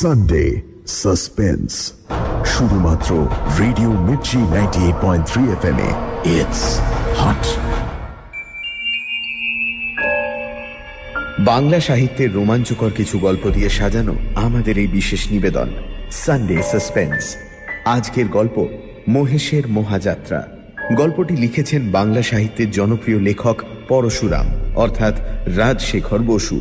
Sunday suspense শুধুমাত্র radio Mirchi ninety eight point three F M A it's hot Bangla সাহিত্যের রোমাঞ্চকর কিছু গল্প দিয়ে সাজানো আমাদের এই বিশেষ নিবেদন সানডে সাসপেন্স আজকের গল্প, মহেশের মহাযাত্রা। গল্পটি লিখেছেন বাংলা সাহিত্যের জনপ্রিয় লেখক পরশুরাম, অর্থাৎ রাজশেখর বসু।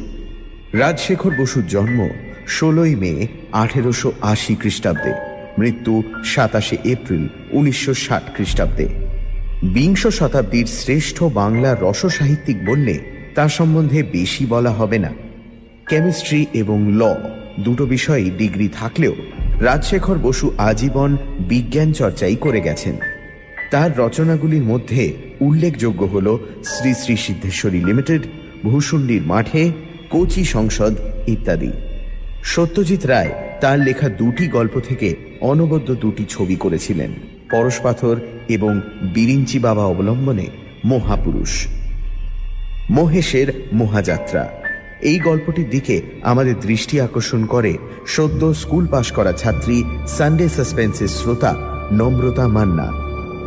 রাজশেখর বসুর জন্ম ষোলোই মে আঠেরোশো আশি খ্রিস্টাব্দে, মৃত্যু সাতাশে এপ্রিল উনিশশো ষাট খ্রিস্টাব্দে। বিংশ শতাব্দীর শ্রেষ্ঠ বাংলা রসসাহিত্যিক বললে তার সম্বন্ধে বেশি বলা হবে না। কেমিস্ট্রি এবং ল দুটো বিষয়েই ডিগ্রি থাকলেও রাজশেখর বসু আজীবন বিজ্ঞান চর্চাই করে গেছেন। তার রচনাগুলির মধ্যে উল্লেখযোগ্য হল শ্রী শ্রী সিদ্ধেশ্বরী লিমিটেড, ভূষুণ্ডির মাঠে, কোচি সংসদ ইত্যাদি। সত্যজিৎ রায় তার লেখা দুটি গল্প থেকে অনবদ্য দুটি ছবি করেছিলেন পরশপাথর এবং বিরিঞ্চি বাবা অবলম্বনে মহাপুরুষ। মহেশের মহাযাত্রা। এই গল্পটির দিকে আমাদের দৃষ্টি আকর্ষণ করে সদ্য স্কুল পাশ করা ছাত্রী সানডে সাসপেন্সের শ্রোতা নম্রতা মান্না।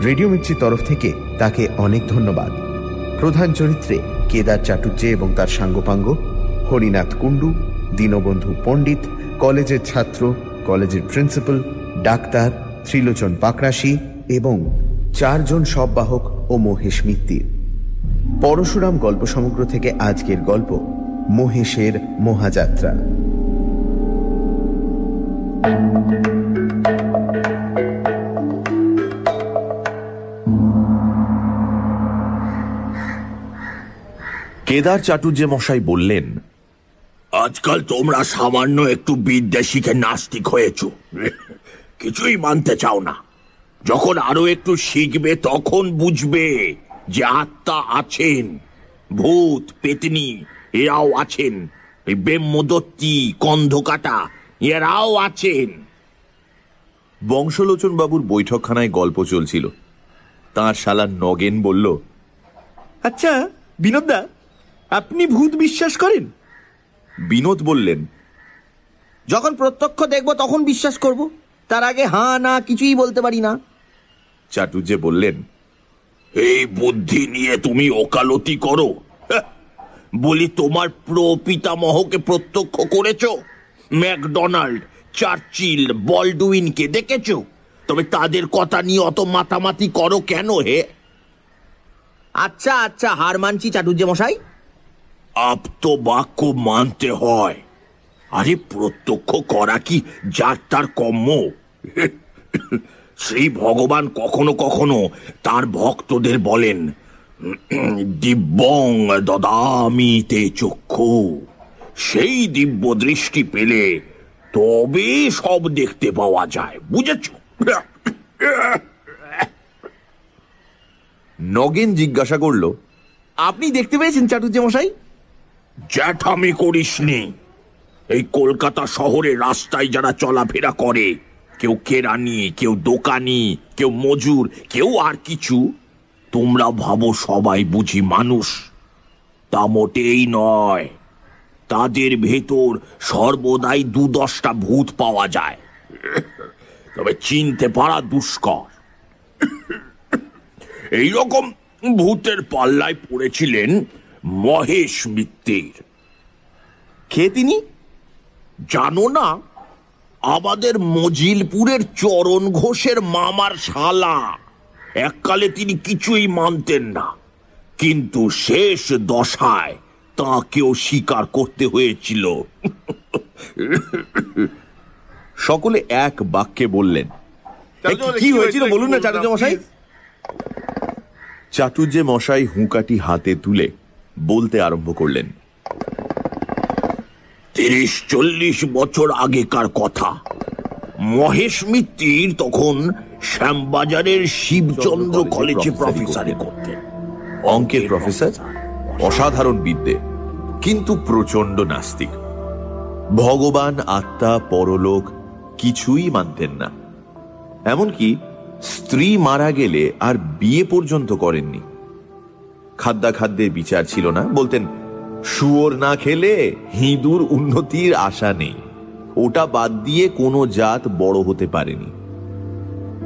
রেডিও মির্চির তরফ থেকে তাকে অনেক ধন্যবাদ। প্রধান চরিত্রে কেদার চাটুর্যে এবং তার সাঙ্গপাঙ্গ হরিনাথ কুণ্ডু দীনবন্ধু পণ্ডিত, কলেজের ছাত্র, কলেজের প্রিন্সিপাল, ডাক্তার, ত্রিলোচন পাকরাশি এবং চারজন সববাহক ও মহেশ মিত্তির। পরশুরাম গল্প সমগ্র থেকে আজকের গল্প, মহেশের মহাযাত্রা। কেদার চাটুর্যে মশাই বললেন আজকাল তোমরা সামান্য একটু বিদ্যা শিখে নাস্তিক হয়েছ। কিছুই মানতে চাও না। যখন আরও একটু শিখবে তখন বুঝবে যে আত্মা আছেন। ভূত পেতনি এরাও আছেন। ব্রহ্মদত্তি কন্ধকাটা এরাও আছেন। বংশলোচন বাবুর বৈঠকখানায় গল্প চলছিল। তাঁর শালা নগেন বলল আচ্ছা বিনোদদা আপনি ভূত বিশ্বাস করেন? বিনোদ বললেন যখন প্রত্যক্ষ দেখব তখন বিশ্বাস করব। তার আগে হাঁ না কিছুই বলতে পারি না। চাটুর্যে বললেন এই বুদ্ধি নিয়ে তুমি ওকালতি করো। হ্যাঁ, বলি তোমার প্রপিতামহকে প্রত্যক্ষ করেছ? ম্যাকডোনাল্ড চার্চিল বলডুইনকে দেখেছ? তবে তাদের কথা নিয়ে অত মাতামাতি করো কেন হে? আচ্ছা আচ্ছা হার মানছি চাটুর্য মশাই। আপ্ত বাক্য মানতে হয়। আরে প্রত্যক্ষ করা কি যার তার কম্য শ্রী ভগবান কখনো কখনো তার ভক্তদের বলেন, দিব্যং দদামি তে চক্ষু। সেই দিব্য দৃষ্টি পেলে তবে সব দেখতে পাওয়া যায়, বুঝেছ? নগেন জিজ্ঞাসা করল, আপনি দেখতে পেয়েছেন চাটুর্য মশাই? জ্যাঠামি করিসনি। এই কলকাতা শহরে রাস্তায় যারা চলাফেরা করে, কেউ কেরানি, কেউ দোকানি, কেউ মজুর, কেউ আর কিছু, তোমরা ভাবো সবাই বুঝি মানুষ। তা মোটেই নয়। তাদের ভেতর সর্বদাই দু দশটা ভূত পাওয়া যায়। তবে চিনতে পারা দুষ্কর। এইরকম ভূতের পাল্লায় পড়েছিলেন মহেশ মিত্তির। কে তিনি? জানো না আমাদের মজিলপুরের চরণ ঘোষের মামার শালা। এককালে তিনি কিছুই মানতেন না কিন্তু শেষ দশায় তাকেও স্বীকার করতে হয়েছিল। সকলে এক বাক্যে বললেন কি- কি হয়েছিল বলুন না চাটুর্য মশাই চাটুর্যে মশাই হুঁকাটি হাতে তুলে বলতে আরম্ভ করলেন তিরিশ চল্লিশ বছর আগেকার কথা। মহেশ মিত্তির তখন শ্যামবাজারের শিবচন্দ্র কলেজে প্রফেসরি করতেন। অঙ্কের প্রফেসর অসাধারণ বিদ্যে কিন্তু প্রচণ্ড নাস্তিক। ভগবান আত্মা পরলোক কিছুই মানতেন না। এমনকি স্ত্রী মারা গেলে আর বিয়ে পর্যন্ত করেননি। খাদ্যাখাদ্যের বিচার ছিল না। বলতেন, শুয়োর না খেলে হিঁদুর উন্নতির আশা নেই। ওটা বাদ দিয়ে কোনো জাত বড় হতে পারেনি।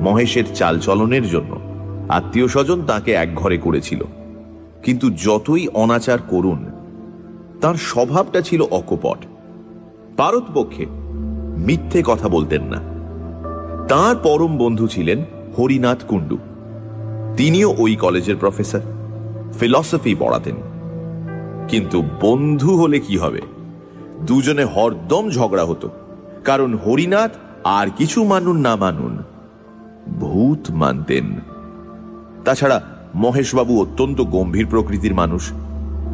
মহেশের চালচলনের জন্য আত্মীয় স্বজন তাকে এক ঘরে করেছিল। কিন্তু যতই অনাচার করুন, তার স্বভাবটা ছিল অকপট। পারতপক্ষে মিথ্যে কথা বলতেন না। তার পরম বন্ধু ছিলেন হরিনাথ কুণ্ডু। তিনিও ওই কলেজের প্রফেসর। ফিলসফি পড়াতেন কিন্তু বন্ধু হলে কি হবে? দুজনে হরদম ঝগড়া হতো, কারণ হরিনাথ আর কিছু মানুন না মানুন, ভূত মানতেন। তাছাড়া মহেশবাবু অত্যন্ত গম্ভীর প্রকৃতির মানুষ,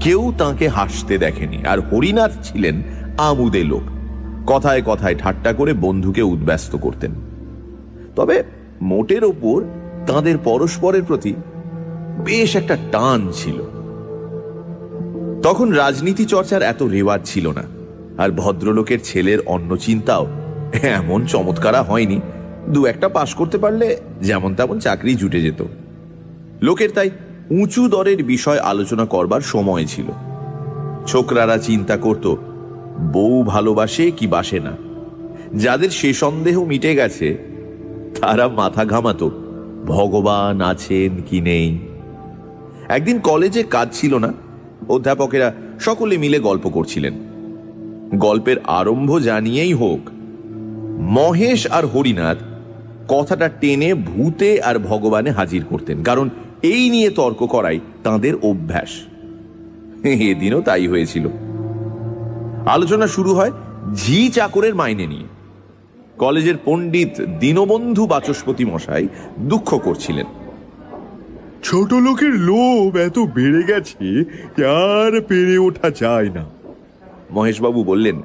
কেউ তাকে হাসতে দেখেনি, আর হরিনাথ ছিলেন আমুদে লোক, কথায় কথায় ঠাট্টা করে বন্ধুকে উদ্ব্যস্ত করতেন। তবে মোটের ওপর তাদের পরস্পরের প্রতি বেশ একটা টান ছিল। তখন রাজনীতি চর্চার এত রেওয়াজ ছিল না, আর ভদ্রলোকের ছেলের অন্য চিন্তাও এমন চমৎকারা হয়নি, দু একটা পাশ করতে পারলে যেমন তেমন চাকরি জুটে যেত। লোকের তাই উঁচু দরের বিষয় আলোচনা করবার সময় ছিল। ছোকরারা চিন্তা করত, বউ ভালোবাসে কি বাসে না। যাদের সে সন্দেহ মিটে গেছে, তারা মাথা ঘামাতো, ভগবান আছেন কি নেই। একদিন কলেজে কাজ ছিল না। অধ্যাপকেরা সকলে মিলে গল্প করছিলেন। গল্পের আরম্ভ জানিয়েই হোক, মহেশ আর হরিনাথ কথাটা টেনে ভূতে আর ভগবানে হাজির করতেন, কারণ এই নিয়ে তর্ক করাই তাদের অভ্যাস। এদিনও তাই হয়েছিল। আলোচনা শুরু হয় ঝি চাকরের মাইনে নিয়ে। কলেজের পণ্ডিত দীনবন্ধু বাচস্পতি মশাই দুঃখ করছিলেন। ছোট লোকের লোভ এত বেড়ে গেছে আর পেরে ওঠা যায় না। মহেশবাবু বললেন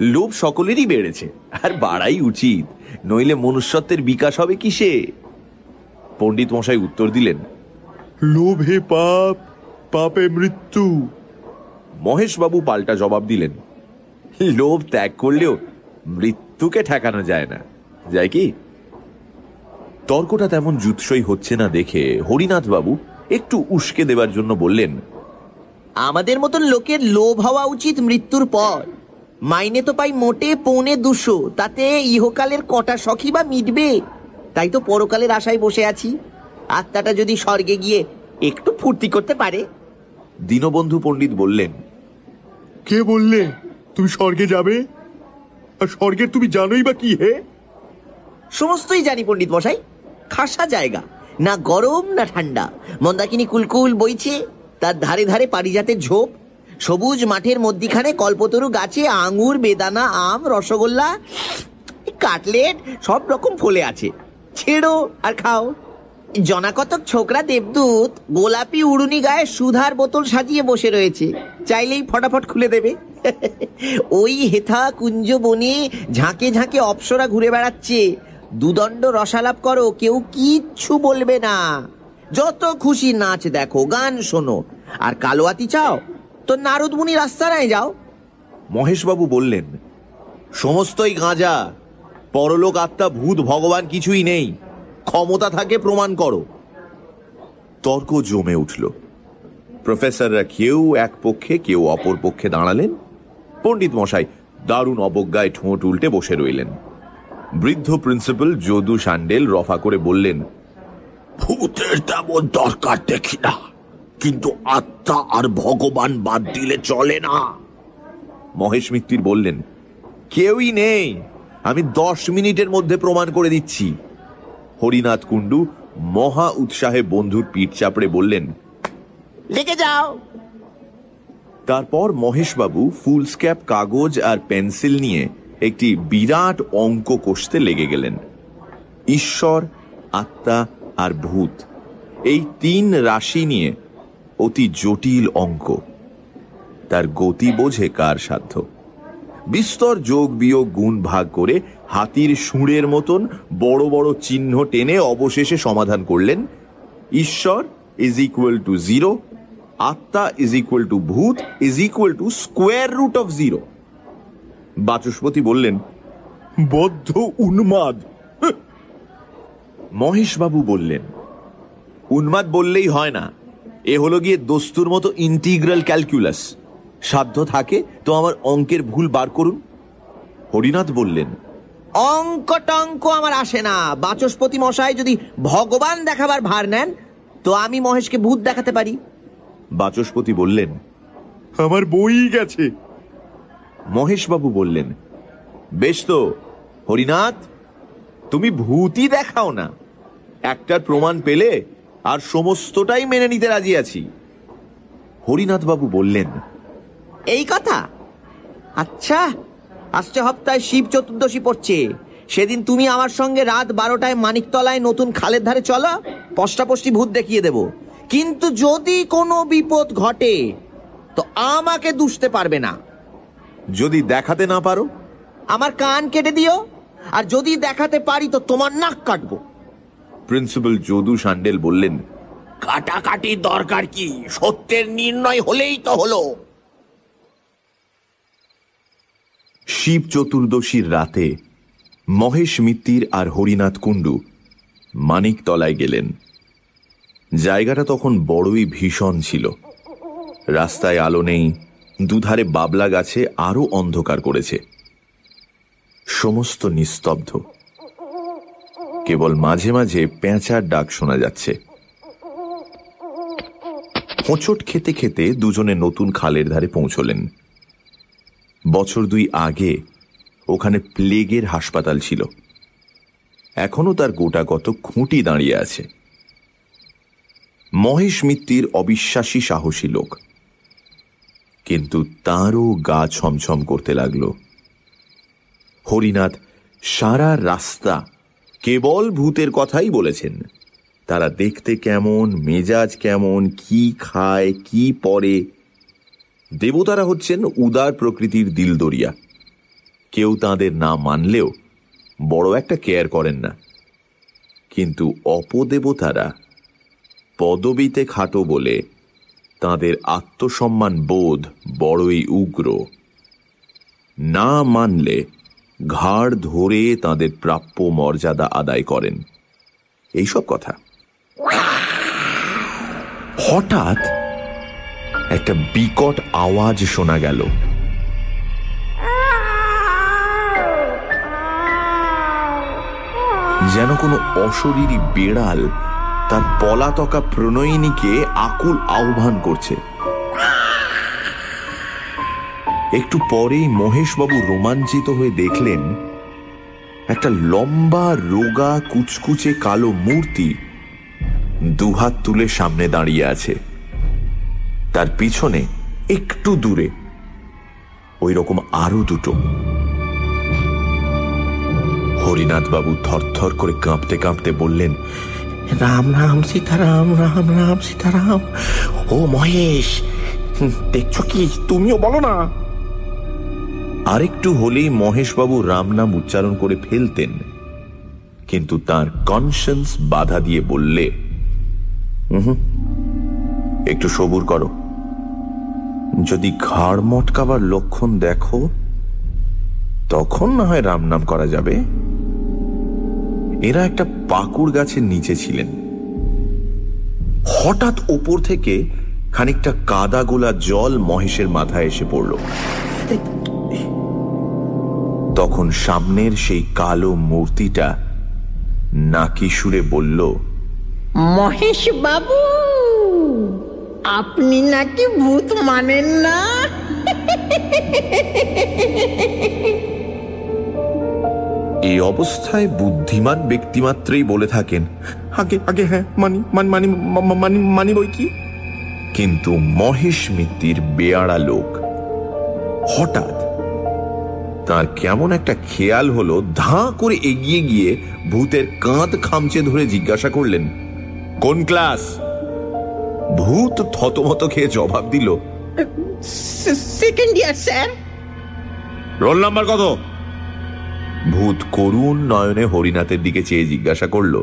লোভ সকলেরই বেড়েছে আর বাড়াই উচিত নইলে মনুষ্যত্বের বিকাশ হবে কিসে? পণ্ডিত মশাই উত্তর দিলেন লোভে পাপ পাপে মৃত্যু। মহেশবাবু পাল্টা জবাব দিলেন লোভ ত্যাগ করলেও মৃত্যুকে ঠেকানো যায় না যায় কি? তর্কটা তেমন জুৎসই হচ্ছে না দেখে হরিনাথবাবু একটু উস্কে দেবার জন্য বললেন আমাদের মতন লোকের লোভ হওয়া উচিত মৃত্যুর পর। মাইনে তো পাই মোটে পৌনে দুশো তাতে ইহকালের কটা সখী বা মিটবে? তাই তো পরকালের আশায় বসে আছি। আত্মাটা যদি স্বর্গে গিয়ে একটু ফুর্তি করতে পারে। দীনবন্ধু পণ্ডিত বললেন কে বললে তুমি স্বর্গে যাবে? আর স্বর্গের তুমি জানোই বা কি হে? সমস্তই জানি পণ্ডিত মশাই। খাসা জায়গা, না গরম না ঠান্ডা। মন্দাকিনী কুলকুল বইছে, তার ধারে ধারে পারিজাতের ঝোপ। সবুজ মাঠের মধ্যিখানে কল্পতরু গাছে আঙুর, বেদানা, আম, রসগোল্লা, কাটলেট, সব রকম ফলে আছে। ছেড়ো আর খাও। জনাকতক ছোকরা দেবদূত গোলাপি উড়ুনি গায়ে সুধার বোতল সাজিয়ে বসে রয়েছে। চাইলেই ফটাফট খুলে দেবে। ওই হেথা কুঞ্জ বনে ঝাঁকে ঝাঁকে অপসরা ঘুরে বেড়াচ্ছে। দুদণ্ড রসালাপ করো, কেউ কিচ্ছু বলবে না। যত খুশি নাচ দেখো, গান শোনো। আর কালোয়াতি চাও, তো নারদমুনি রাস্তায় যাও। মহেশবাবু বললেন, সমস্তই গাঁজা। পরলোক আত্মা ভূত ভগবান কিছুই নেই। ক্ষমতা থাকে প্রমাণ করো। তর্ক জমে উঠল। প্রফেসররা কেউ এক পক্ষে, কেউ অপর পক্ষে দাঁড়ালেন। পণ্ডিত মশাই দারুণ অবজ্ঞায় ঠোঁট উল্টে বসে রইলেন। বৃদ্ধ প্রিন্সিপাল যদু সান্ডেল রফা করে বললেন ভূতের তেমন দরকার দেখি না কিন্তু আত্মা আর ভগবান বাদ দিলে চলে না। মহেশ মিত্তির বললেন কেউই নেই আমি দশ মিনিটের মধ্যে প্রমাণ করে দিচ্ছি। হরিনাথ কুণ্ডু মহা উৎসাহে বন্ধুর পিঠ চাপড়ে বললেন লেগে যাও। তারপর মহেশবাবু ফুলস্ক্যাপ কাগজ আর পেন্সিল নিয়ে একটি বিরাট অঙ্ক কষতে লেগে গেলেন। ঈশ্বর, আত্মা আর ভূত, এই তিন রাশি নিয়ে অতি জটিল অঙ্ক। তার গতি বোঝে কার সাধ্য? বিস্তর যোগ বিয়োগ গুণ ভাগ করে হাতির সুঁড়ের মতন বড় বড় চিহ্ন টেনে অবশেষে সমাধান করলেন। ঈশ্বর ইজ ইকুয়াল টু জিরো আত্মা ইজ ইকুয়াল টু ভূত is equal to square root of zero Vachaspati বললেন বদ্ধ উন্মাদ। মহেশবাবু বললেন উন্মাদ বললেই হয় না এ হলো গিয়ে দস্তুর মতো ইন্টিগ্রাল ক্যালকুলাস। সাধ্য থাকে তো আমার অঙ্কের ভুল বার করুন। হরিনাথ বললেন অঙ্ক টঙ্ক আমার আসে না। বাচস্পতি মশাই যদি ভগবান দেখাবার ভার নেন তো আমি মহেশকে ভূত দেখাতে পারি। বাচস্পতি বললেন আমার বই গেছে। মহেশবাবু বললেন, বেশ তো, হরিনাথ, তুমি ভূতই দেখাও না। একটার প্রমাণ পেলে আর সমস্তটাই মেনে নিতে রাজি আছি। হরিনাথবাবু বললেন, এই কথা? আচ্ছা আসছে সপ্তাহে শিব চতুর্দশী পড়ছে। সেদিন তুমি আমার সঙ্গে রাত বারোটায় মানিকতলায় নতুন খালের ধারে চলো, পষ্টাপষ্টি ভূত দেখিয়ে দেব। কিন্তু যদি কোনো বিপদ ঘটে, তো আমাকে দুষতে পারবে না। যদি দেখাতে না পারো? আমার কান কেটে দিও আর যদি দেখাতে পারি তো তোমার নাক কাটবো। প্রিন্সিপাল যদু সান্ডেল বললেন কাটাকাটির দরকার কি? সত্যের নির্ণয় হলেই তো হলো। শিব চতুর্দশীর রাতে মহেশ মিত্তির আর হরিনাথ কুণ্ডু মানিকতলায় গেলেন। জায়গাটা তখন বড়ই ভীষণ ছিল। রাস্তায় আলো নেই দুধারে বাবলা গাছে আরও অন্ধকার করেছে। সমস্ত নিস্তব্ধ। কেবল মাঝে মাঝে পেঁচার ডাক শোনা যাচ্ছে। হোঁচট খেতে খেতে দুজনে নতুন খালের ধারে পৌঁছলেন। বছর দুই আগে ওখানে প্লেগের হাসপাতাল ছিল। এখনও তার গোটাগত খুঁটি দাঁড়িয়ে আছে। মহেশ মিত্তির অবিশ্বাসী সাহসী লোক। কিন্তু তারও গা ছমছম করতে লাগল। হরিনাথ সারা রাস্তা কেবল ভূতের কথাই বলেছেন। তারা দেখতে কেমন, মেজাজ কেমন, কি খায়, কি পরে। দেবতারা হচ্ছেন উদার প্রকৃতির দিলদরিয়া। কেউ তাদের না মানলেও বড় একটা কেয়ার করেন না। কিন্তু অপদেবতারা পদবিতে খাটো বলে তাদের আত্মসম্মান বোধ বড়ই উগ্র। না মানলে ঘাড় ধরে তাদের প্রাপ্য মর্যাদা আদায় করেন। এইসব কথা। হঠাৎ একটা বিকট আওয়াজ শোনা গেল। যেন কোনো অশরীরী বেড়াল তার পলাতকা প্রণয়িনীকে আকুল আহ্বান করছে। একটু পরেই মহেশবাবু রোমাঞ্চিত হয়ে দেখলেন, একটা লম্বা রোগা কুচকুচে কালো মূর্তি দুহাত তুলে সামনে দাঁড়িয়ে আছে। তার পিছনে একটু দূরে ওই রকম আরও দুটো। হরিনাথ বাবু থরথর করে কাঁপতে কাঁপতে বললেন রাম রাম সীতারাম রাম রাম সীতারাম। ও মহেশ দেখছ কি? তুমিও বলো না। আরেকটু হলেই মহেশবাবু রাম নাম উচ্চারণ করে ফেলতেন। কিন্তু তার কনসেন্স বাধা দিয়ে বললে "উহুঁ, একটু সবুর করো। যদি ঘাড় মটকাবার লক্ষণ দেখো তখন না হয় রাম নাম করা যাবে। এরা একটা পাকুড় গাছের নিচে ছিলেন। হঠাৎ ওপর থেকে খানিকটা কাদা গোলা জল মহেশের মাথায় এসে পড়ল। তখন সামনের সেই কালো মূর্তিটা নাকি সুরে বলল, মহেশ বাবু, আপনি নাকি ভূত মানেন না? এই অবস্থায় বুদ্ধিমান ব্যক্তিমাত্রেই বলে থাকেন আগে আগে হ্যাঁ মানি মানি মানি মানি মানি বই কি? কিন্তু মহেশ মিত্তির বেয়াড়া লোক হঠাৎ তার কেমন একটা খেয়াল হলো ধাঁ করে এগিয়ে গিয়ে ভূতের কাঁধ খামচে ধরে জিজ্ঞাসা করলেন কোন ক্লাস? ভূত থতমত খেয়ে জবাব দিল second year sir. Roll number কত? ভূত করুণ নয়নে হরিনাথের দিকে চেয়ে জিজ্ঞাসা করল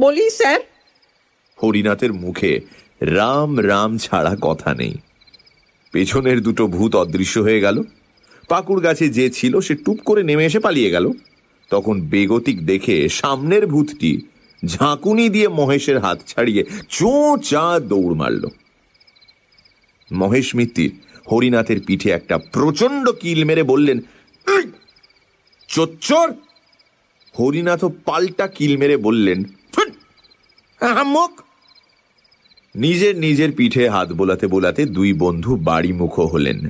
বলি স্যার। হরিনাথের মুখে রাম রাম ছাড়া কথা নেই। পেছনের দুটো ভূত অদৃশ্য হয়ে গেল। পাকুড় গাছে যে ছিল সে টুপ করে নেমে এসে পালিয়ে গেল। তখন বেগতিক দেখে সামনের ভূতটি ঝাঁকুনি দিয়ে মহেশের হাত ছাড়িয়ে চোঁ চা দৌড় মারল। মহেশ মিত্তির হরিনাথের পিঠে একটা প্রচণ্ড কিল মেরে বললেন "এই, চোচ্চর। হরিনাথও পাল্টা কিল মেরে বললেন! নিজের নিজের পিঠে হাত বোলাতে বোলাতে দুই বন্ধু বাড়ি মুখ হলেন।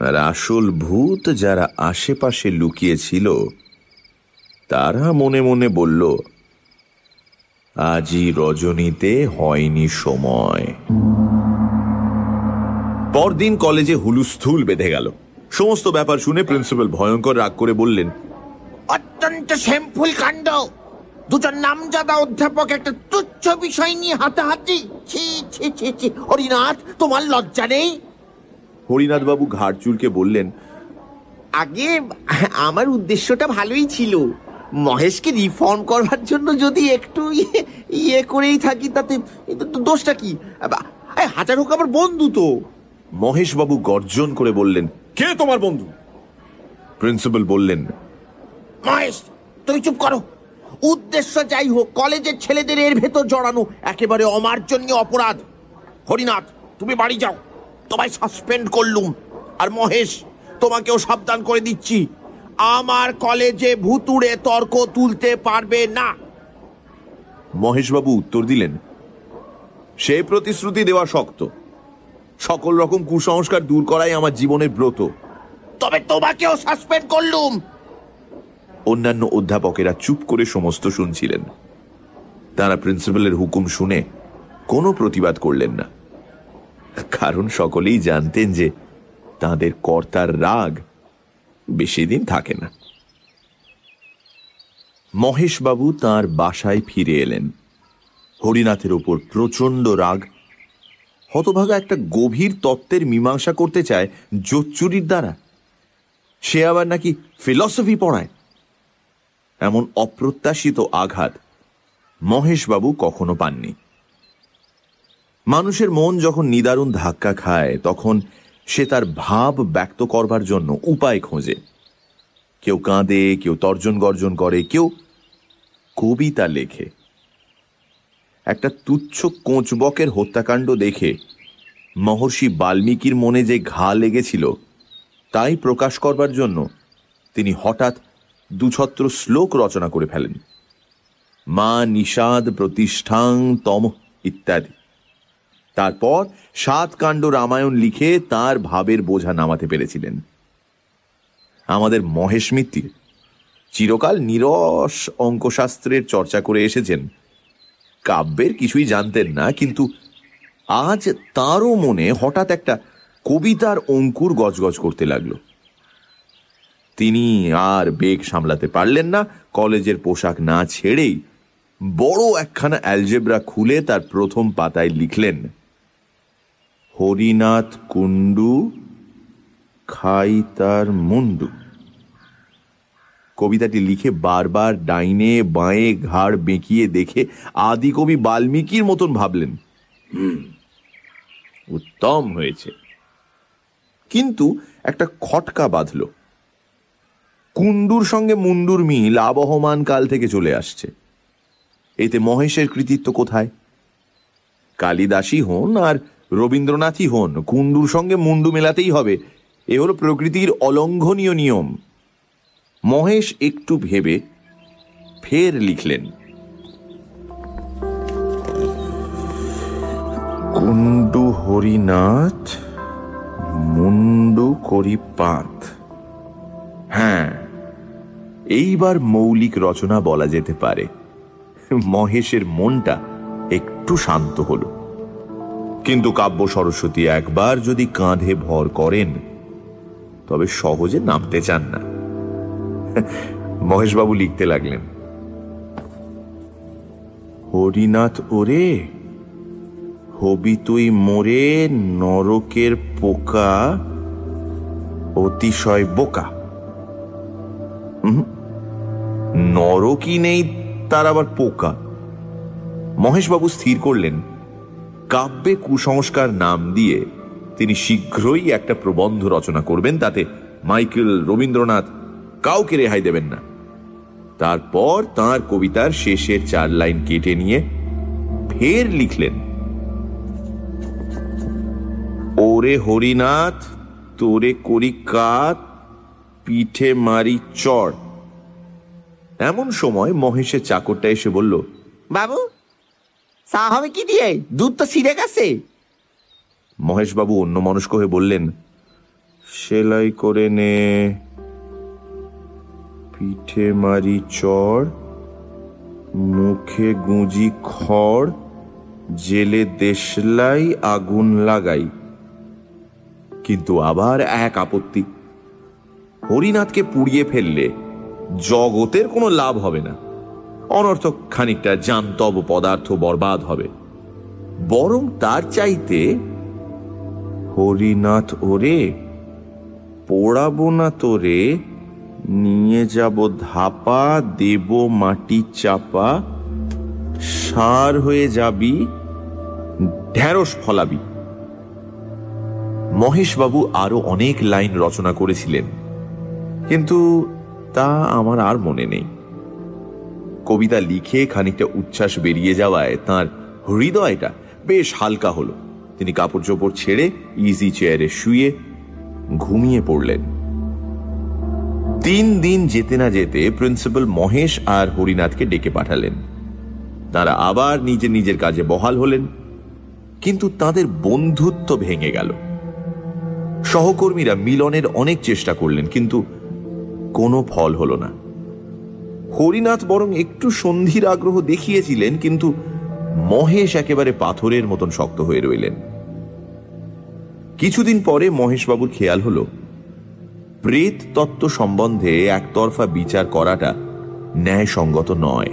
আর আসল ভূত যারা আশেপাশে লুকিয়েছিল, তারা মনে মনে বলল, আজই রজনীতে হয়নি সময়। পরদিন কলেজে হুলুস্থুল বেঁধে গেল। সমস্ত ব্যাপার শুনে প্রিন্সিপাল ভয়ঙ্কর রাগ করে বললেন অত্যন্ত শ্যামফুল কাণ্ড। দুজন নামজাদা অধ্যাপক একটা তুচ্ছ বিষয় নিয়ে হাতাহাতি। ছি ছি ছি ছি। হরিনাথ তোমার লজ্জা নেই? হরিনাথবাবু ঘাড় চুলকে বললেন আগে আমার উদ্দেশ্যটা ভালোই ছিল। মহেশকে রিফর্ম করবার জন্য যদি একটু ইয়ে ইয়ে করেই থাকি তাতে দোষটা কি? হাজার হোক আমার বন্ধু তো। মহেশবাবু গর্জন করে বললেন কে তোমার বন্ধু? প্রিন্সিপাল বললেন মহেশ তুমি চুপ করো। উদ্দেশ্য যাই হোক কলেজের ছেলেদের এর ভেতর জড়ানো একেবারে অমার্জনীয় অপরাধ। হরিনাথ তুমি বাড়ি যাও। তোমায় সাসপেন্ড করলুম। আর মহেশ তোমাকেও সাবধান করে দিচ্ছি। আমার কলেজে ভুতুড়ে তর্ক তুলতে পারবে না। মহেশবাবু উত্তর দিলেন সে প্রতিশ্রুতি দেওয়া শক্ত। সকল রকম কুসংস্কার দূর করাই আমার জীবনের ব্রত। তবে তোমাকেও সাসপেন্ড করলুম। অন্যান্য অধ্যাপকেরা চুপ করে সমস্ত শুনছিলেন। তারা প্রিন্সিপালের হুকুম শুনে কোনো প্রতিবাদ করলেন না। কারণ সকলেই জানতেন যে তাদের কর্তার রাগ বেশি দিন থাকে না। মহেশবাবু তার বাসায় ফিরে এলেন। হরিনাথের ওপর প্রচণ্ড রাগ হতভাগা একটা গভীর তত্ত্বের মীমাংসা করতে চায় জোচ্চুরির দ্বারা। সে আবার নাকি ফিলসফি পড়ায়। এমন অপ্রত্যাশিত আঘাত মহেশবাবু কখনো পাননি। মানুষের মন যখন নিদারুণ ধাক্কা খায়, তখন সে তার ভাব ব্যক্ত করবার জন্য উপায় খোঁজে। কেউ কাঁদে, কেউ তর্জন গর্জন করে, কেউ কবিতা লেখে। একটা তুচ্ছ কোঁচবকের হত্যাকাণ্ড দেখে মহর্ষি বাল্মীকির মনে যে ঘা লেগেছিল, তাই প্রকাশ করবার জন্য তিনি হঠাৎ দুছত্র শ্লোক রচনা করে ফেলেন। মা নিষাদ প্রতিষ্ঠাং তম ইত্যাদি। তারপর সাত কাণ্ড রামায়ণ লিখে তার ভাবের বোঝা নামাতে পেরেছিলেন। আমাদের মহেশ মিত্তির চিরকাল নিরস অঙ্কশাস্ত্রের চর্চা করে এসেছেন কাব্যের কিছুই জানতেন না, কিন্তু আজ তারও মনে হঠাৎ একটা কবিতার অঙ্কুর গজগজ করতে লাগল। তিনি আর বেগ সামলাতে পারলেন না, কলেজের পোশাক না ছেড়েই বড় একখানা অ্যালজেব্রা খুলে তার প্রথম পাতায় লিখলেন, হরিনাথ কুণ্ডু খাই তার মুন্ডু কবিতাটি লিখে বারবার ডাইনে বাঁয়ে ঘাড় বেঁকিয়ে দেখে আদি কবি বাল্মীকির মতন ভাবলেন। "হুম, উত্তম হয়েছে। কিন্তু একটা খটকা বাঁধল। কুণ্ডুর সঙ্গে মুন্ডুর মিল আবহমান কাল থেকে চলে আসছে। এতে মহেশের কৃতিত্ব কোথায়? কালিদাসী হন আর রবীন্দ্রনাথই হন। কুণ্ডুর সঙ্গে মুন্ডু মেলাতেই হবে। এ হলো প্রকৃতির অলঙ্ঘনীয় নিয়ম। মহেশ একটু ভেবে ফের লিখলেন, কুণ্ডু হরিনাথ মুন্ডু করি পাত। হ্যাঁ এইবার মৌলিক রচনা বলা যেতে পারে। মহেশের মনটা একটু শান্ত হলো। কিন্তু কাব্য সরস্বতী একবার যদি কাঁধে ভর করেন, তবে সহজে নামতে চান না। মহেশবাবু লিখতে লাগলেন। হরিনাথ, ওরে! হবি তুই মোরে নরকের পোকা, অতিশয় বোকা। নরকই নেই, তার আবার পোকা। মহেশবাবু স্থির করলেন। কাব্যে কুসংস্কার নাম দিয়ে তিনি শীঘ্রই একটা প্রবন্ধ রচনা করবেন, তাতে মাইকেল রবীন্দ্রনাথ কাউকে রেহাই দেবেন না। তারপর তার কবিতার শেষের চার লাইন কেটে নিয়ে ফের লিখলেন ওরে হরিনাথ তোরে করি কাত পিঠে মারি চড় এমন সময় মহেশের চাকরটা এসে বলল বাবু চা হবে কি দিয়ে? দুধ তো ছিঁড়ে গেছে। মহেশবাবু অন্য মনস্ক হয়ে বললেন সেলাই করে নে। পিঠে মারি চড়, মুখে গুঁজি খড়, জেলে দেশলাই আগুন লাগাই। কিন্তু আবার এক আপত্তি, হরিনাথকে পুড়িয়ে ফেললে জগতের কোনো লাভ হবে না। অনর্থক খানিকটা জান্তব পদার্থ বরবাদ হবে। বরং তার চাইতে হরিনাথ ওরে, পোড়াবো না তোরে নিয়ে যাব ধাপা, দেব মাটি চাপা, সার হয়ে যাবি, ঢেঁড়স ফলাবি। মহেশবাবু আরও অনেক লাইন রচনা করেছিলেন, কিন্তু তা আমার আর মনে নেই। কবিতা লিখে খানিকটা উচ্ছ্বাস বেরিয়ে যাওয়ায় তার হৃদয়টা বেশ হালকা হলো। তিনি কাপড় চোপড় ছেড়ে ইজি চেয়ারে শুয়ে ঘুমিয়ে পড়লেন। তিন দিন যেতে না যেতে প্রিন্সিপাল মহেশ আর হরিনাথকে ডেকে পাঠালেন। তারা আবার নিজের নিজের কাজে বহাল হলেন, কিন্তু তাদের বন্ধুত্ব ভেঙে গেল। সহকর্মীরা মিলনের অনেক চেষ্টা করলেন, কিন্তু কোনো ফল হলো না। হরিনাথ বরং একটু সন্ধির আগ্রহ দেখিয়েছিলেন, কিন্তু মহেশ একেবারে পাথরের মতন শক্ত হয়ে রইলেন। কিছুদিন পরে মহেশবাবুর খেয়াল হলো প্রেত তত্ত্ব সম্বন্ধে একতরফা বিচার করাটা ন্যায়সঙ্গত নয়।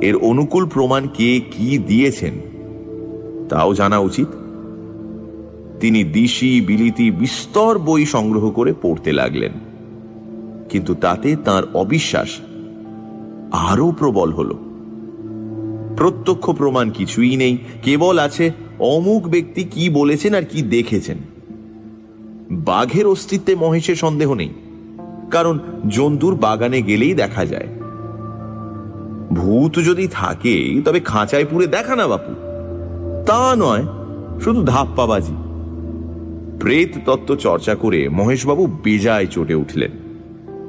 এর অনুকূল প্রমাণ কে কি দিয়েছেন, তাও জানা উচিত। তিনি দিশি, বিলিতি, বিস্তর বই সংগ্রহ করে পড়তে লাগলেন। কিন্তু তাতে তার অবিশ্বাস আরও প্রবল হল। প্রত্যক্ষ প্রমাণ কিছুই নেই, কেবল আছে অমুক ব্যক্তি কি বলেছেন আর কি দেখেছেন। বাঘের অস্তিত্বে মহেশের সন্দেহ নেই, কারণ জন্তুর বাগানে গেলেই দেখা যায়। ভূত যদি থাকে, তবে খাঁচায় পুরে দেখা না বাপু। তা নয়, শুধু ধাপ্পাবাজি। প্রেত তত্ত্ব চর্চা করে মহেশবাবু বেজায় চটে উঠলেন।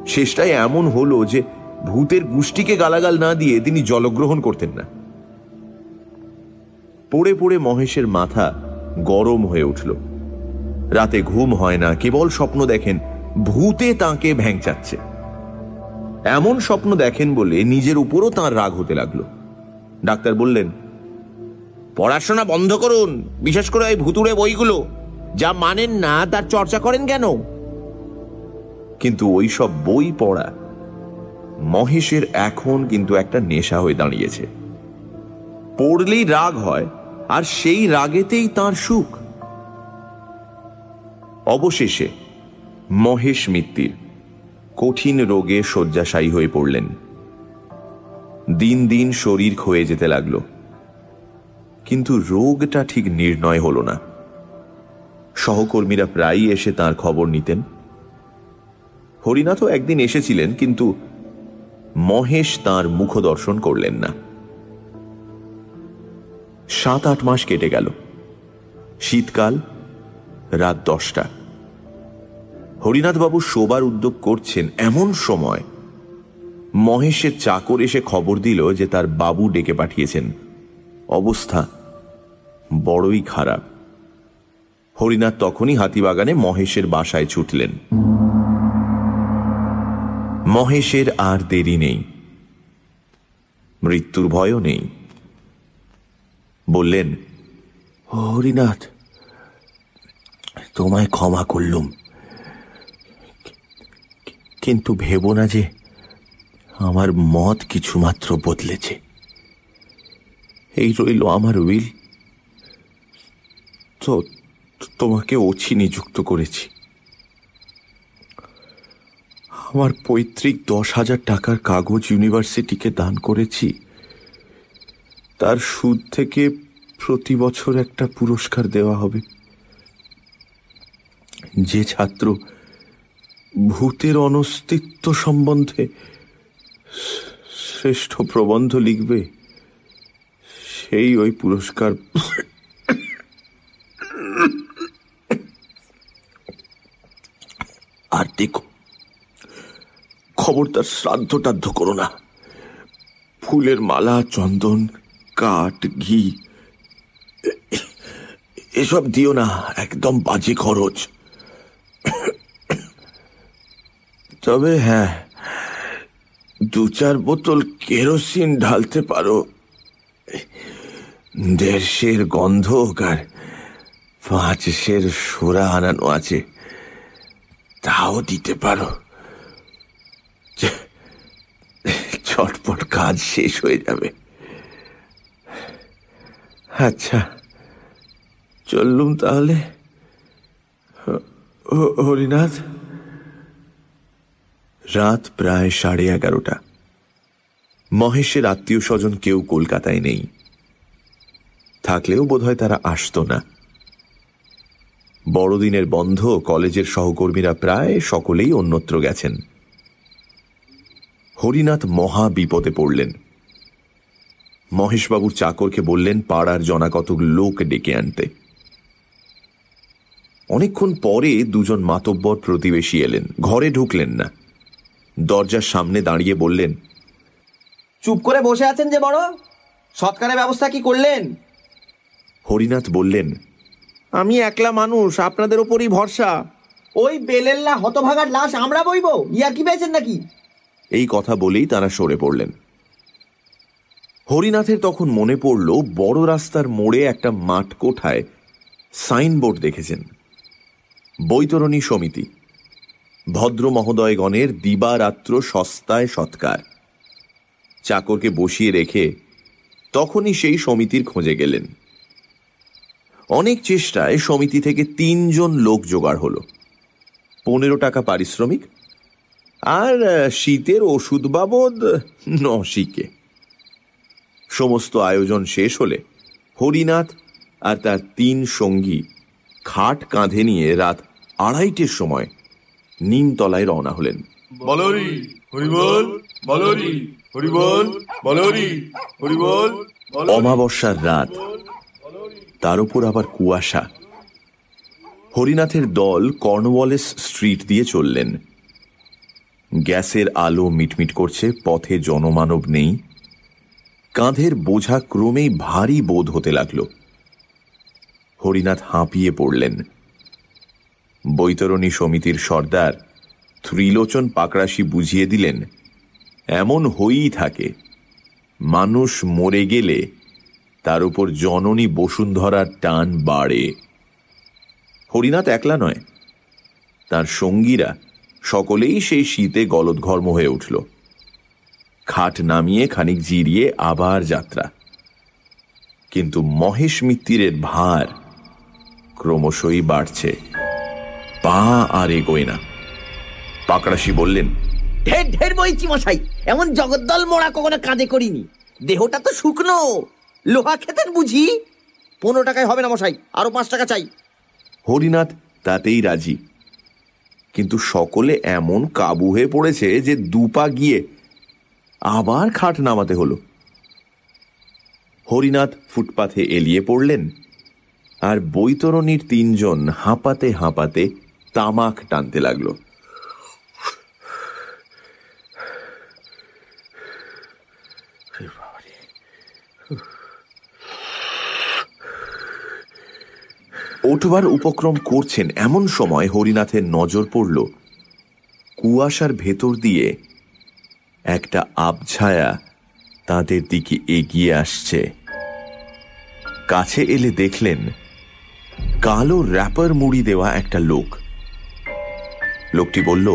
শেষটায় এমন হলো যে ভূতের গোষ্ঠীকে গালাগাল না দিয়ে তিনি জলগ্রহণ করতেন না। পড়ে পড়ে মহেশের মাথা গরম হয়ে উঠল। রাতে ঘুম হয় না, কেবল স্বপ্ন দেখেন, ভূতে তাকে ভ্যাংচাচ্ছে। এমন স্বপ্ন দেখেন বলে নিজের উপরও তার রাগ হতে লাগল। ডাক্তার বললেন, পড়াশোনা বন্ধ করুন, বিশেষ করে ওই ভুতুড়ে বইগুলো। যা মানেন না, তার চর্চা করেন কেন? কিন্তু ওই সব বই পড়া মহেশের এখন কিন্তু একটা নেশা হয়ে দাঁড়িয়েছে। পড়লেই রাগ হয়, আর সেই রাগেতেই তার সুখ। অবশেষে মহেশ মিত্তির কঠিন রোগে শয্যাশায়ী হয়ে পড়লেন। দিন দিন শরীর ক্ষয়ে যেতে লাগল। কিন্তু রোগটা ঠিক নির্ণয় হল না। সহকর্মীরা প্রায়ই এসে তার খবর নিতেন। হরিনাথও একদিন এসেছিলেন, কিন্তু মহেশ তার মুখ দর্শন করলেন না। সাত আট মাস কেটে গেল। শীতকাল, রাত দশটা। হরিনাথবাবু শোবার উদ্যোগ করছেন এমন সময়। মহেশের চাকর এসে খবর দিল যে তার বাবু ডেকে পাঠিয়েছেন। অবস্থা বড়ই খারাপ। হরিনাথ তখনই হাতিবাগানে মহেশের বাসায় ছুটলেন। মহেশের আর দেরি নেই। মৃত্যুর ভয়ও নেই। বললেন, হরিনাথ, তোমায় ক্ষমা করলুম। কিন্তু ভেব না যে আমার মত কিছুমাত্র বদলেছে। এই রইল আমার উইল। তো তোমাকে ওছি নিযুক্ত করেছি। আমার পৈতৃক দশ হাজার টাকার কাগজ ইউনিভার্সিটিকে দান করেছি। তার সুদ থেকে প্রতি বছর একটা পুরস্কার দেওয়া হবে। যে ছাত্র ভূতের অনস্তিত্ব সম্বন্ধে শ্রেষ্ঠ প্রবন্ধ লিখবে সেই ওই পুরস্কার। আর দেখো খবর তার শ্রাদ্ধ টাদ্ধ করো না। ফুলের মালা, চন্দন, কাঠ, ঘি, এসব দিও না, একদম বাজে খরচ। তবে হ্যাঁ দু চার বোতল কেরোসিন ঢালতে পারো। দেড়শের গন্ধ আর পাঁচ সের সোরা আনানো আছে, তাও দিতে পারো। চটপট কাজ শেষ হয়ে যাবে। আচ্ছা চললুম তাহলে। হরিনাথ? রাত প্রায় সাড়ে এগারোটা। মহেশের আত্মীয় স্বজন কেউ কলকাতায় নেই। থাকলেও বোধহয় তারা আসতো না। বড়দিনের বন্ধ, কলেজের সহকর্মীরা প্রায় সকলেই অন্যত্র গেছেন। হরিনাথ মহা বিপদে পড়লেন। মহেশবাবুর চাকরকে বললেন পাড়ার জনাকতক লোক ডেকে আনতে। অনেকক্ষণ পরে দুজন মাতব্বর প্রতিবেশী এলেন। ঘরে ঢুকলেন না। দরজার সামনে দাঁড়িয়ে বললেন চুপ করে বসে আছেন যে বড়? সৎকারের ব্যবস্থা কি করলেন? হরিনাথ বললেন আমি একলা মানুষ আপনাদের ওপরই ভরসা। ওই বেলেল্লা হতভাগার লাশ আমরা বইবো? ইয়া কি পেয়েছেন নাকি? এই কথা বলেই তারা সরে পড়লেন। হরিনাথের তখন মনে পড়ল বড় রাস্তার মোড়ে একটা মাঠ কোঠায় সাইনবোর্ড দেখেছেন। বৈতরণী সমিতি। ভদ্র মহোদয়গণের দিবারাত্র সস্তায় সৎকার। চাকরকে বসিয়ে রেখে তখনই সেই সমিতির খোঁজে গেলেন। অনেক চেষ্টায় সমিতি থেকে তিনজন লোক জোগাড় হলো। পনেরো টাকা পারিশ্রমিক আর শীতের ওষুধ বাবদ নশিকে সমস্ত আয়োজন শেষ হলে হরিনাথ আর তার তিন সঙ্গী খাট কাঁধে নিয়ে রাত আড়াইটের সময় নিমতলায় রওনা হলেন। বলরি হরিবল বলরি হরিবল বলরি হরিবল অমাবস্যার রাত। তার উপর আবার কুয়াশা। হরিনাথের দল কর্নওয়ালেস স্ট্রিট দিয়ে চললেন। গ্যাসের আলো মিটমিট করছে পথে জনমানব নেই। কাঁধের বোঝা ক্রমেই ভারী বোধ হতে লাগল। হরিনাথ হাঁপিয়ে পড়লেন। বৈতরণী সমিতির সর্দার ত্রিলোচন পাকড়াশি বুঝিয়ে দিলেন, এমন হয়েই থাকে। মানুষ মরে গেলে তার উপর জননী বসুন্ধরার টান বাড়ে। হরিনাথ একলা নয়, তার সঙ্গীরা সকলেই সেই শীতে গলদঘর্ম হয়ে উঠল। খাট নামিয়ে খানিক জিরিয়ে আবার যাত্রা। কিন্তু মহেশ মিত্তিরের ভার ক্রমশই বাড়ছে। পা আর এগোয় না। পাকড়াশি বললেন ঢের ঢের বইছি মশাই এমন জগদ্দল মোড়া কখনো কাঁধে করিনি। দেহটা তো শুকনো লোহা খেতেন বুঝি। পনেরো টাকায় হবে না মশাই আরও পাঁচ টাকা চাই। হরিনাথ তাতেই রাজি। কিন্তু সকলে এমন কাবু হয়ে পড়েছে যে দুপা গিয়ে আবার খাট নামাতে হলো। হরিনাথ ফুটপাথে এলিয়ে পড়লেন আর বৈতরণীর তিনজন হাঁপাতে হাঁপাতে তামাক টানতে লাগল। ওঠবার উপক্রম করছেন এমন সময় হরিনাথের নজর পড়ল কুয়াশার ভেতর দিয়ে একটা আবছায়া তাদের দিকে এগিয়ে আসছে। কাছে এলে দেখলেন কালো র্যাপার মুড়ি দেওয়া একটা লোক। লোকটি বলল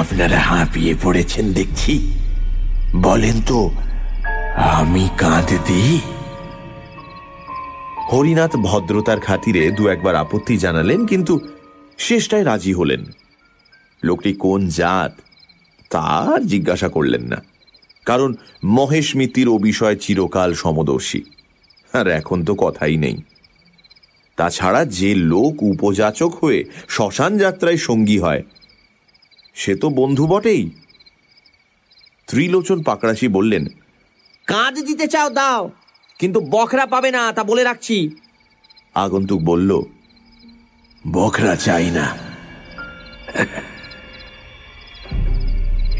আপনারা হাঁপিয়ে পড়েছেন দেখছি। বলেন তো, আমি কাঁধ দিই হরিনাথ ভদ্রতার খাতিরে দু একবার আপত্তি জানালেন, কিন্তু শেষটায় রাজি হলেন। লোকটি কোন জাত তার জিজ্ঞাসা করলেন না, কারণ মহেশ মিত্তির ও বিষয়ে চিরকাল সমদর্শী, আর এখন তো কথাই নেই। তাছাড়া যে লোক উপযাচক হয়ে শ্মশান যাত্রায় সঙ্গী হয় সে তো বন্ধু বটেই। ত্রিলোচন পাকড়াশি বললেন কাঁধ দিতে চাও দাও কিন্তু বখরা পাবে না তা বলে রাখছি। আগন্তুক বলল বখরা চাই না।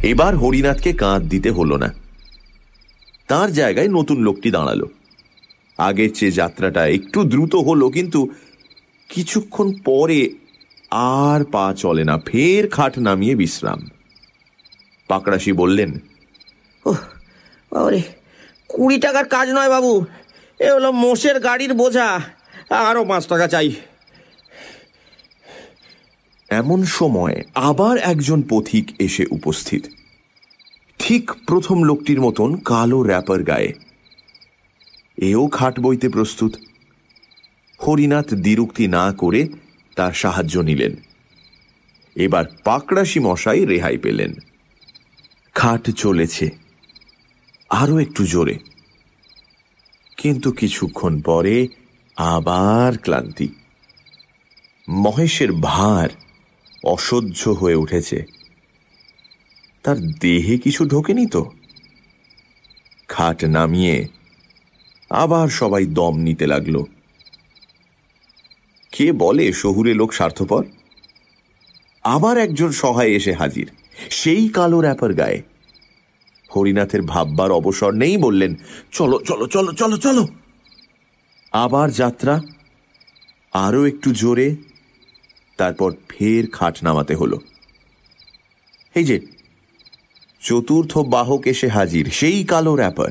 এবার হরিনাথকে কাঁধ দিতে হলো না। তার জায়গায় নতুন লোকটি দাঁড়াল। আগের চেয়ে যাত্রাটা একটু দ্রুত হলো কিন্তু কিছুক্ষণ পরে আর পা চলে না। ফের খাট নামিয়ে বিশ্রাম। পাকড়াশি বললেন কুড়ি টাকার কাজ নয় বাবু। এ হলো মোষের গাড়ির বোঝা। আরও পাঁচ টাকা চাই। এমন সময় আবার একজন পথিক এসে উপস্থিত। ঠিক প্রথম লোকটির মতন কালো র্যাপার গায়ে এও খাট বইতে প্রস্তুত। হরিনাথ দ্বিরুক্তি না করে তার সাহায্য নিলেন। এবার পাকড়াশি মশাই রেহাই পেলেন। খাট চলেছে আরও একটু জোরে। কিন্তু কিছুক্ষণ পরে আবার ক্লান্তি। মহেশের ভার অসহ্য হয়ে উঠেছে। তার দেহে কিছু ঢোকেনি তো? খাট নামিয়ে আবার সবাই দম নিতে লাগল। কে বলে শহুরে লোক স্বার্থপর? আবার একজন সহায় এসে হাজির, সেই কালো র্যাপার গায়ে। হরিনাথের ভাববার অবসর নেই বললেন, চলো চলো চলো চলো চলো। আবার যাত্রা আরও একটু জোরে, তারপর ফের খাট নামাতে হলো। এই যে, চতুর্থ বাহক এসে হাজির, সেই কালো র্যাপার।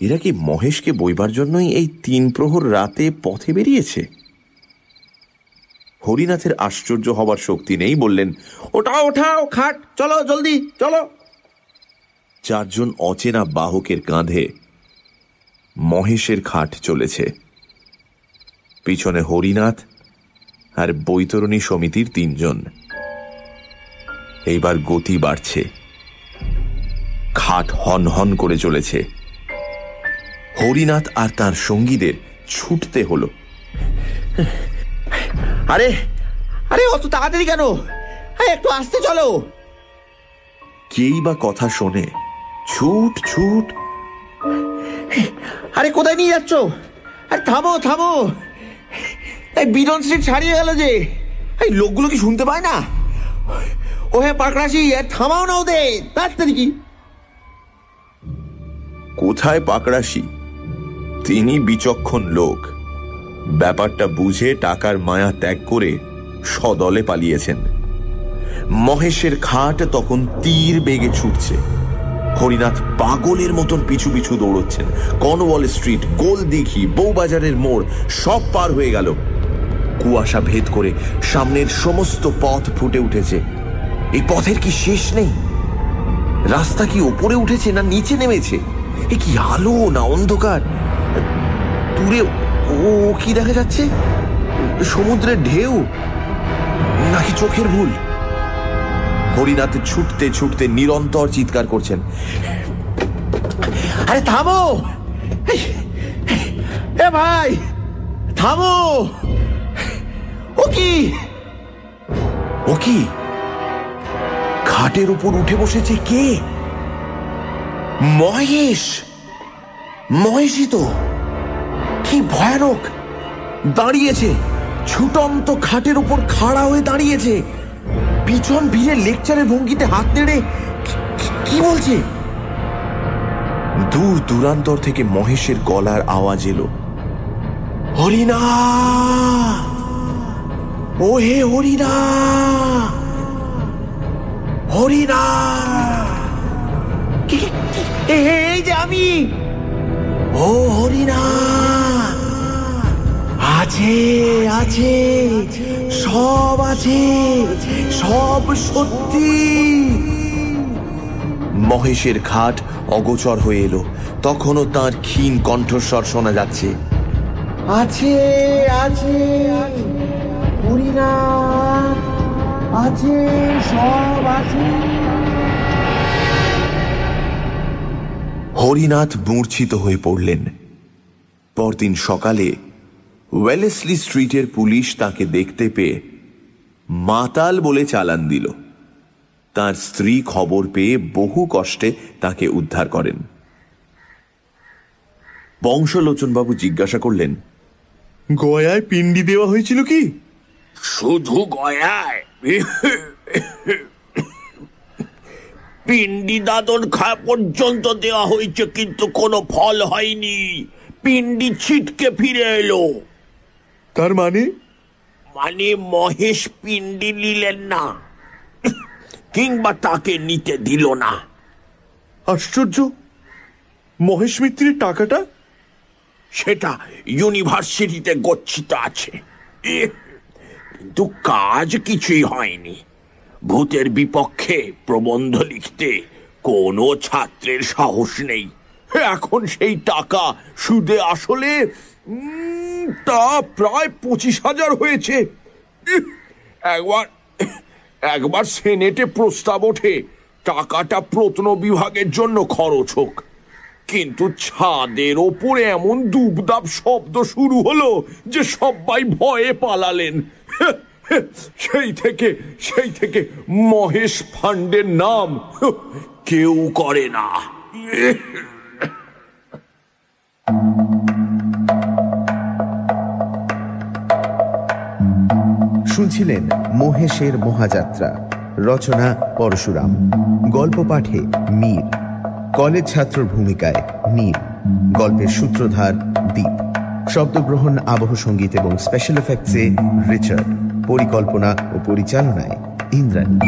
এরা কি মহেশকে বইবার জন্যই এই তিন প্রহর রাতে পথে বেরিয়েছে? হরিনাথের আশ্চর্য হবার শক্তি নেই বললেন ওটাও ওঠাও, খাট, চলো, জলদি, চলো। চারজন অচেনা বাহকের কাঁধে মহেশের খাট চলেছে। পিছনে হরিনাথ আর বৈতরণী সমিতির তিনজন। এইবার গতি বাড়ছে। খাট হন হন করে চলেছে। হরিনাথ আর তার সঙ্গীদের ছুটতে হলো। আরে আরে অত তাড়াতাড়ি কেন? একটু আসতে চলো। কেই বা কথা শোনে ছুট ছুট। আরে কোথায় নিয়ে যাচ্ছ? আরে থামো থামো। এই বিডন স্ট্রিট ছাড়িয়ে গেল যে। এই লোকগুলো কি শুনতে পায় না? ও হ্যাঁ পাকড়াশি আর থামাও না ওদের। তাড়াতাড়ি কি? কোথায় পাকড়াশি? তিনি বিচক্ষণ লোক। ব্যাপারটা বুঝে টাকার মায়া ত্যাগ করে সদলে পালিয়েছেন। মহেশের খাট তখন তীর বেগে ছুটছে। হরিনাথ পাগলের মতন পিছু পিছু দৌড়চ্ছেন। কনওয়াল স্ট্রিট গোল দিঘি বউবাজারের মোড়, সব পার হয়ে গেল। কুয়াশা ভেদ করে সামনের সমস্ত পথ ফুটে উঠেছে। এই পথের কি শেষ নেই? রাস্তা কি উপরে উঠেছে না নিচে নেমেছে? এ কি আলো না অন্ধকার? দূরে ও কি দেখা যাচ্ছে? সমুদ্রের ঢেউ? নাকি চোখের ভুল? হরিনাথ ছুটতে ছুটতে নিরন্তর চিৎকার করছেন। আরে, থামো! এ ভাই, থামো! ও কি? ও কি? খাটের উপর উঠে বসেছে কে? মহেশ! মহেশই তো। কি ভয়ানক? দাঁড়িয়েছে, ছুটন্ত খাটের উপর খাড়া হয়ে দাঁড়িয়েছে। পিছন ভিড়ে লেকচারের ভঙ্গিতে হাত নেড়ে কি- বলছে? দূর দূরান্তর থেকে মহেশের গলার আওয়াজ এলো। হরিনা ও হে হরিনা হরিনা এই যে আমি! ও হরিনা আছে আছে সব আছে সব সত্যি। মহেশের খাট অগোচর হয়ে এলো। তখনও তার ক্ষীণ কণ্ঠস্বর শোনা যাচ্ছে। আছে আছে হরিনা আছে সব আছে। হরিনাথ মূর্ছিত হয়ে পড়লেন। পরদিন সকালে ওয়েলেসলি স্ট্রিটের পুলিশ তাকে দেখতে পেয়ে মাতাল বলে চালান দিল। তার স্ত্রী খবর পেয়ে বহু কষ্টে তাকে উদ্ধার করেন। বংশলোচনবাবু জিজ্ঞাসা করলেন, গয়ায় পিণ্ডি দেওয়া হয়েছিল কি? শুধু গয়ায়। পিন্ডি দাদন খাওয়া পর্যন্ত দেওয়া হয়েছে, কিন্তু কোনো ফল হয়নি। পিন্ডি ছিটকে ফিরে এলো। তার মানে? মানে মহেশ পিন্ডি নিলেন না কিংবা তাকে নিতে দিল না। আশ্চর্য। মহেশ মিত্রের টাকাটা? সেটা ইউনিভার্সিটিতে গচ্ছিত আছে। কিন্তু কাজ কিছুই হয়নি। ভূতের বিপক্ষে প্রবন্ধ লিখতে কোনো ছাত্রের সাহস নেই। এখন সেই টাকা সুদে আসলে তা প্রায় পঁচিশ হাজার হয়েছে। একবার একবার সেনেটে প্রস্তাব ওঠে, টাকাটা প্রত্ন বিভাগের জন্য খরচ হোক। কিন্তু ছাদের ওপরে এমন দুবদাব শব্দ শুরু হলো যে সবাই ভয়ে পালালেন। সেই থেকে সেই থেকে মহেশ ফান্ডের নাম কেউ করে না। শুনছিলেন মহেশের মহাযাত্রা, রচনা পরশুরাম গল্প পাঠে মীর, কলেজ ছাত্রর ভূমিকায় নীল, গল্পের সূত্রধার দ্বীপ শব্দগ্রহণ আবহ সংগীত এবং স্পেশাল এফেক্টসে রিচার্ড, পরিকল্পনা ও পরিচালনায় ইন্দ্রাণী।